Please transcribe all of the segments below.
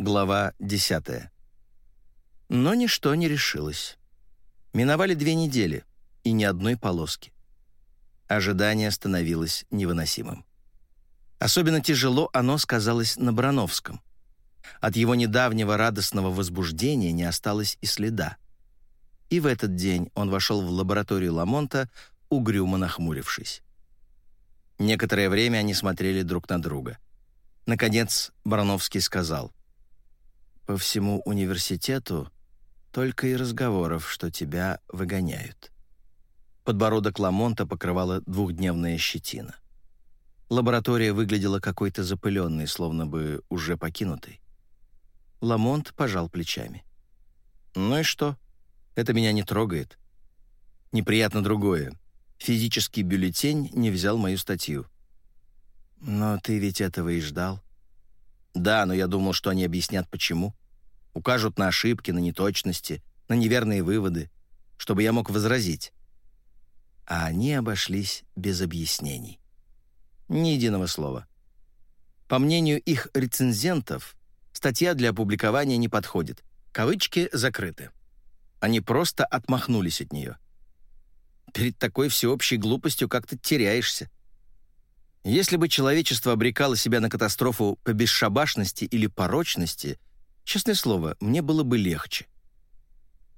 Глава 10. Но ничто не решилось. Миновали две недели и ни одной полоски. Ожидание становилось невыносимым. Особенно тяжело оно сказалось на Барановском. От его недавнего радостного возбуждения не осталось и следа. И в этот день он вошел в лабораторию Ламонта, угрюмо нахмурившись. Некоторое время они смотрели друг на друга. Наконец Барановский сказал, по всему университету только и разговоров, что тебя выгоняют. Подбородок Ламонта покрывала двухдневная щетина. Лаборатория выглядела какой-то запыленной, словно бы уже покинутой. Ламонт пожал плечами. «Ну и что? Это меня не трогает. Неприятно другое. Физический бюллетень не взял мою статью». «Но ты ведь этого и ждал». Да, но я думал, что они объяснят, почему. Укажут на ошибки, на неточности, на неверные выводы, чтобы я мог возразить. А они обошлись без объяснений. Ни единого слова. По мнению их рецензентов, статья для опубликования не подходит. Кавычки закрыты. Они просто отмахнулись от нее. Перед такой всеобщей глупостью как-то теряешься. Если бы человечество обрекало себя на катастрофу по бесшабашности или порочности, честное слово, мне было бы легче.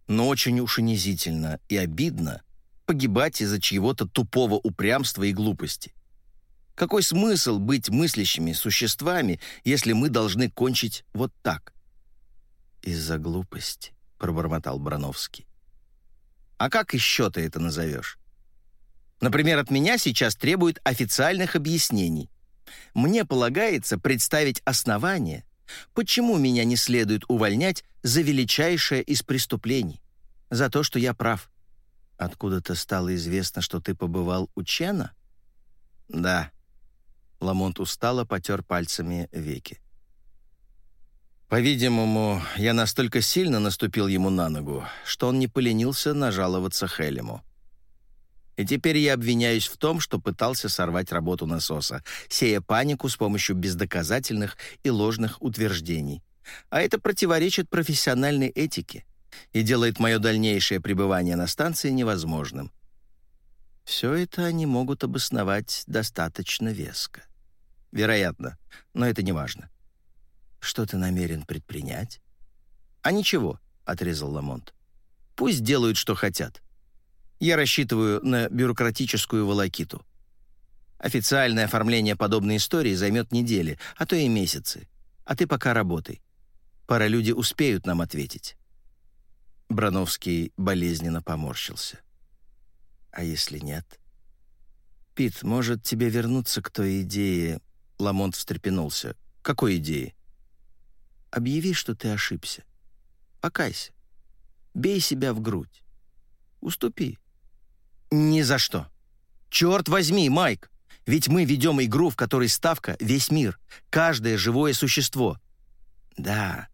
Но очень уж унизительно и обидно погибать из-за чьего-то тупого упрямства и глупости. Какой смысл быть мыслящими существами, если мы должны кончить вот так? «Из-за глупости», — пробормотал Брановский. «А как еще ты это назовешь? Например, от меня сейчас требуют официальных объяснений. Мне полагается представить основания, почему меня не следует увольнять за величайшее из преступлений, за то, что я прав. Откуда-то стало известно, что ты побывал у Чена? Да. Ламонт устало потер пальцами веки. По-видимому, я настолько сильно наступил ему на ногу, что он не поленился нажаловаться Хелему. И теперь я обвиняюсь в том, что пытался сорвать работу насоса, сея панику с помощью бездоказательных и ложных утверждений. А это противоречит профессиональной этике и делает мое дальнейшее пребывание на станции невозможным. Все это они могут обосновать достаточно веско. Вероятно, но это не важно. Что ты намерен предпринять? А ничего, — отрезал Ламонт. Пусть делают, что хотят. Я рассчитываю на бюрократическую волокиту. Официальное оформление подобной истории займет недели, а то и месяцы. А ты пока работай. Пара люди успеют нам ответить». Брановский болезненно поморщился. «А если нет?» «Пит, может, тебе вернуться к той идее...» Ламонт встрепенулся. «Какой идее?» «Объяви, что ты ошибся. Покайся. Бей себя в грудь. Уступи. «Ни за что. Черт возьми, Майк! Ведь мы ведем игру, в которой ставка — весь мир, каждое живое существо». «Да,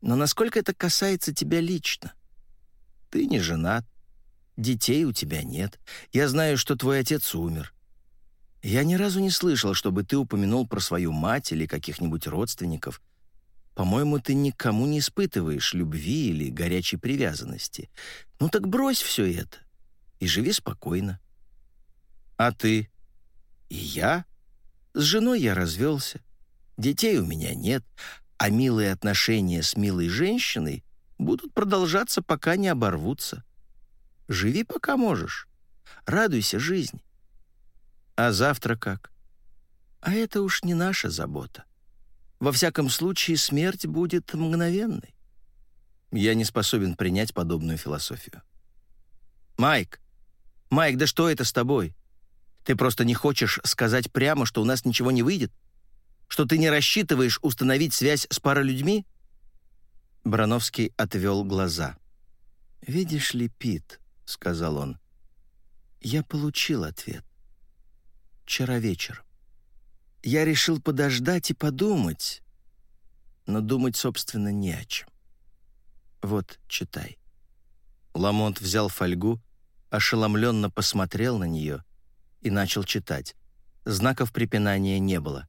но насколько это касается тебя лично? Ты не женат, детей у тебя нет, я знаю, что твой отец умер. Я ни разу не слышал, чтобы ты упомянул про свою мать или каких-нибудь родственников. По-моему, ты никому не испытываешь любви или горячей привязанности. Ну так брось все это и живи спокойно. А ты? И я? С женой я развелся. Детей у меня нет, а милые отношения с милой женщиной будут продолжаться, пока не оборвутся. Живи, пока можешь. Радуйся жизни. А завтра как? А это уж не наша забота. Во всяком случае, смерть будет мгновенной. Я не способен принять подобную философию. «Майк, «Майк, да что это с тобой? Ты просто не хочешь сказать прямо, что у нас ничего не выйдет? Что ты не рассчитываешь установить связь с паралюдьми?» Брановский отвел глаза. «Видишь ли, Пит», — сказал он, — «я получил ответ. Вчера вечером. Я решил подождать и подумать, но думать, собственно, не о чем. Вот, читай». Ламонт взял фольгу ошеломленно посмотрел на нее и начал читать. Знаков препинания не было.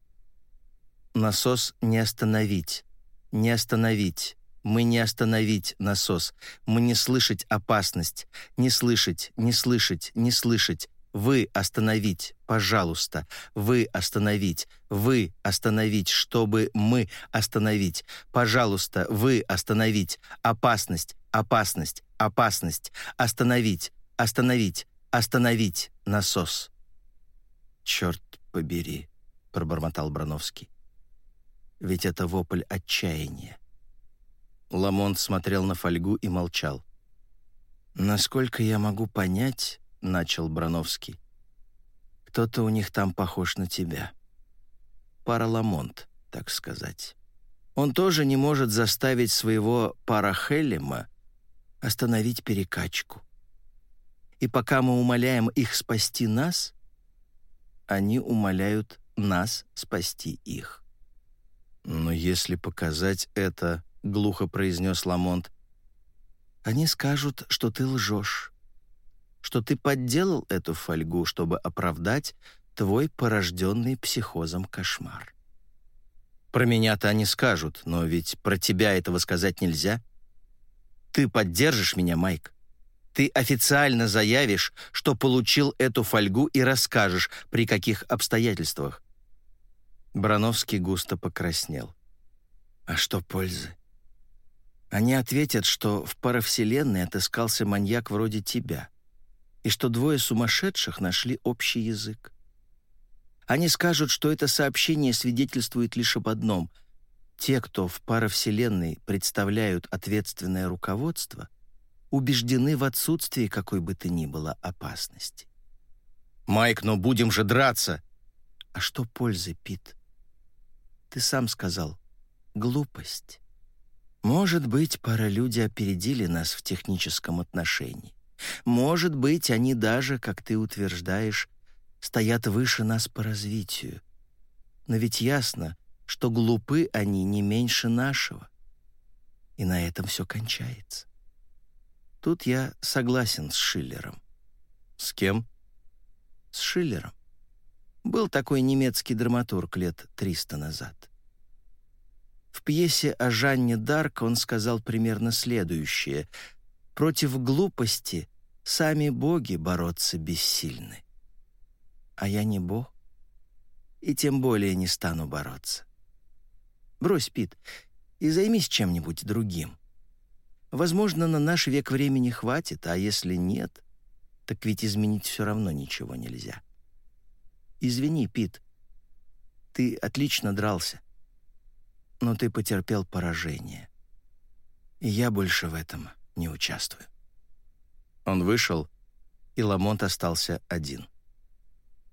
Насос не остановить, Не остановить. Мы не остановить насос. Мы не слышать опасность. Не слышать, не слышать, не слышать. Вы остановить, пожалуйста. Вы остановить. Вы остановить, чтобы мы остановить. Пожалуйста, вы остановить. Опасность, опасность, опасность. Остановить, остановить, остановить насос. «Черт побери», — пробормотал Брановский. «Ведь это вопль отчаяния». Ламонт смотрел на фольгу и молчал. «Насколько я могу понять, — начал Брановский. «Кто-то у них там похож на тебя. Параламонт, так сказать. Он тоже не может заставить своего парахелема остановить перекачку. И пока мы умоляем их спасти нас, они умоляют нас спасти их». «Но если показать это, — глухо произнес Ламонт, — они скажут, что ты лжешь что ты подделал эту фольгу, чтобы оправдать твой порожденный психозом кошмар. Про меня-то они скажут, но ведь про тебя этого сказать нельзя. Ты поддержишь меня, Майк? Ты официально заявишь, что получил эту фольгу и расскажешь, при каких обстоятельствах. Брановский густо покраснел. А что пользы? Они ответят, что в паравселенной отыскался маньяк вроде тебя и что двое сумасшедших нашли общий язык. Они скажут, что это сообщение свидетельствует лишь об одном. Те, кто в паравселенной представляют ответственное руководство, убеждены в отсутствии какой бы то ни было опасности. «Майк, но будем же драться!» «А что пользы, Пит?» «Ты сам сказал. Глупость. Может быть, пара люди опередили нас в техническом отношении. Может быть, они даже, как ты утверждаешь, стоят выше нас по развитию. Но ведь ясно, что глупы они не меньше нашего. И на этом все кончается. Тут я согласен с Шиллером. С кем? С Шиллером. Был такой немецкий драматург лет триста назад. В пьесе о Жанне Дарк он сказал примерно следующее — Против глупости сами боги бороться бессильны. А я не бог, и тем более не стану бороться. Брось, Пит, и займись чем-нибудь другим. Возможно, на наш век времени хватит, а если нет, так ведь изменить все равно ничего нельзя. Извини, Пит, ты отлично дрался, но ты потерпел поражение. И я больше в этом не участвую». Он вышел, и Ламонт остался один.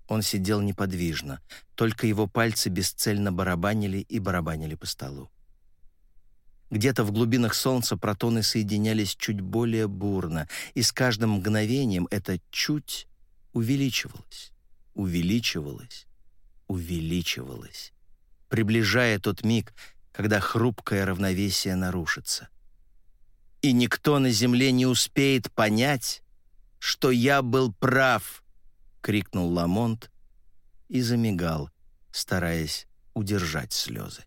Он сидел неподвижно, только его пальцы бесцельно барабанили и барабанили по столу. Где-то в глубинах солнца протоны соединялись чуть более бурно, и с каждым мгновением это «чуть» увеличивалось, увеличивалось, увеличивалось, приближая тот миг, когда хрупкое равновесие нарушится и никто на земле не успеет понять, что я был прав!» — крикнул Ламонт и замигал, стараясь удержать слезы.